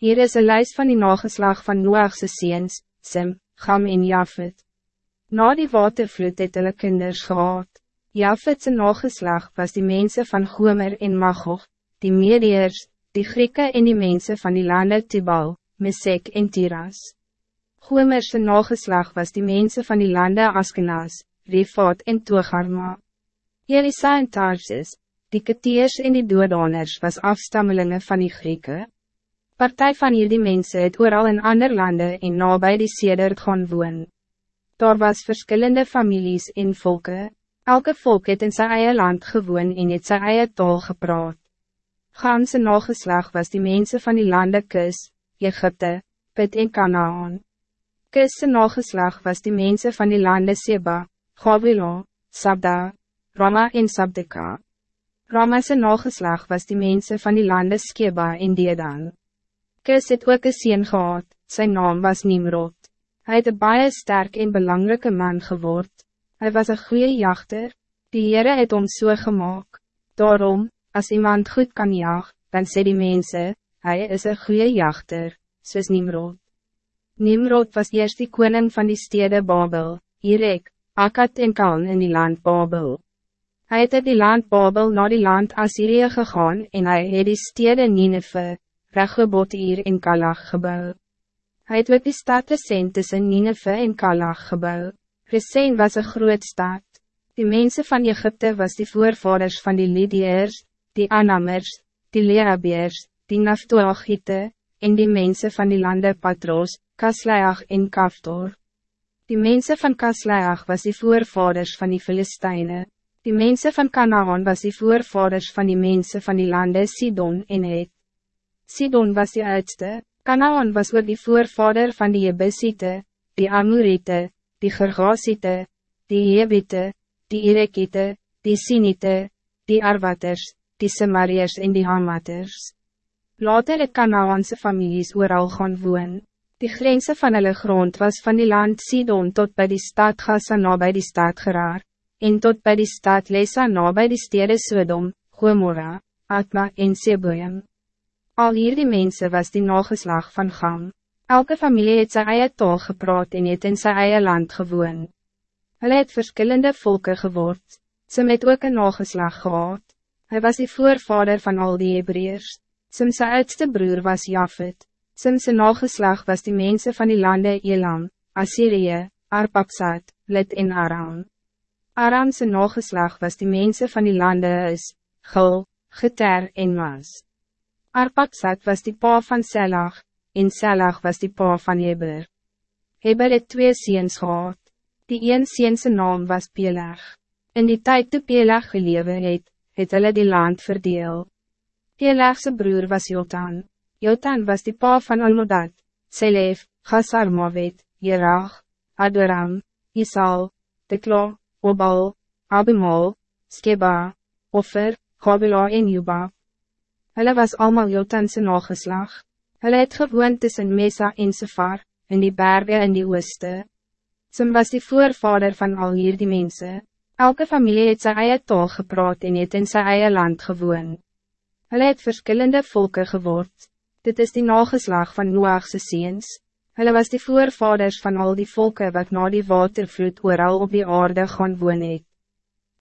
Hier is een lijst van die nageslag van Noachse seens, Sim, Gam en Jafet. Na die watervloed het hulle kinders gehad. Jafetse nageslag was die mensen van Gomer en Magog, die Mediërs, die Grieken en die mensen van die lande Tibal, Mesek en Tiras. Gomerse nageslag was die mensen van die lande Askenas, Rifat en Togarma. Elisa en Tarsis, die Keteers en die Doodoners was afstammelingen van die Grieken. Partij van hierdie mensen het ooral in ander lande en nabij die sedert gaan woon. Daar was verschillende families en volken. Elke volk het in zijn eie land gewoon en het sy eie taal gepraat. Ganse nageslag was die mensen van die lande Kus, Egypte, Pit en Kanaan. Kusse nageslag was die mensen van die lande Seba, Gavilo, Sabda, Rama en Sabdeka. Rama's nageslag was die mensen van die lande Skeba en Dedan. Kus het ook een sien gehad, zijn naam was Nimrod. Hij het een baie sterk en belangrijke man geword. Hij was een goede jachter, die Heere het om so gemaakt. Daarom, als iemand goed kan jag, dan sê die mense, hij is een goede jachter, soos Nimrod. Nimrod was eerst die koning van die stede Babel, Irek, Akkad en Kaln in die land Babel. Hij het uit die land Babel naar die land Assyrië gegaan en hij het die stede Nineveh, Regebot hier in Kalach gebouw. Hij het ook die stad Resen tussen Nineveh en Kalach gebouw. Resen was een groot stad. Die mensen van Egypte was die voorvaders van die Lydiërs, die Anamers, die Leabeers, die Naftoachite, en die mensen van die lande Patros, Kasleach en Kaftor. Die mensen van Kasleach was die voorvaders van die Filistijnen. Die mensen van Canaan was die voorvaders van die mensen van die lande Sidon en Het. Sidon was die oudste, Canaan was ook die voorvader van die Jebusite, die Amorite, die Gergasite, die Jebite, die Irekite, die Sinite, die Arwaters, die Samariërs en die Hamaters. Later het Kanaanse families ooral gaan woon. Die grense van hulle grond was van die land Sidon tot bij die stad Gaza na by die stad Geraar en tot bij die stad Lesa na bij die stede Sodom, Gomorra, Atma en Seboem. Al hier die mensen was die nageslag van Gam. Elke familie het sy eie taal gepraat en het in sy eie land gewoon. Hulle het verschillende volken geword, Sim het ook een nageslag gehad. Hij was die voorvader van al die Hebreërs. Sim sy oudste broer was Jafet. Sim sy nageslag was die mensen van die lande Elam, Assyrië, Arpaksat, Lid en Aram. Aramse nageslag was die mensen van die landen is, Gul, Geter en Maas. Arpaksat was die pa van Selag, en Selag was die pa van Heber. Heber het twee seens gehad. Die een seense naam was Peleg. In die tijd toe Peleg gelewe het, het hulle die land verdeel. Pelegse broer was Jotan. Jotan was die pa van Almodad, Selef, Gasarmavet, Jerag, Adoram, Isal, Teklo, Obal, Abimal, Skeba, Offer, Gabila en Juba. Hulle was allemaal Jotanse nageslag. Hulle het gewoon tussen Mesa en Sefar, in die bergen in die ooste. Sim was die voorvader van al hier die mensen. Elke familie het sy eie taal gepraat en het in sy eie land gewoon. Hulle het verschillende volken geword. Dit is die nageslag van Noachse seens. Hulle was die voorvaders van al die volken wat na die watervloed ooral op die aarde gaan woon het.